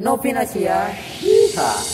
No Pinasia. Yeehaw!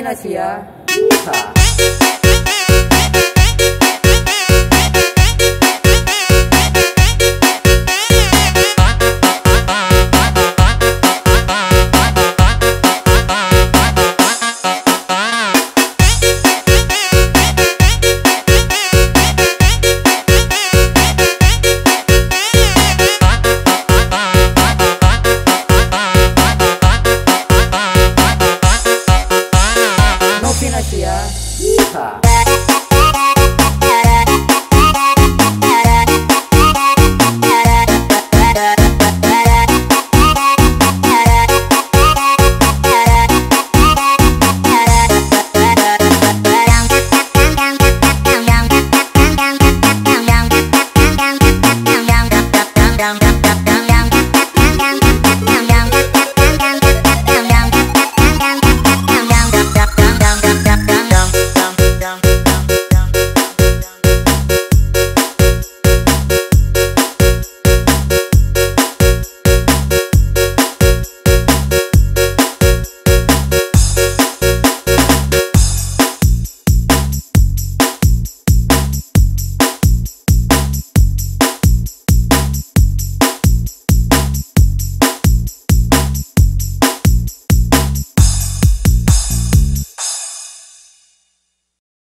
Vinasia. Yeehaw. Ásia. Yeehaw.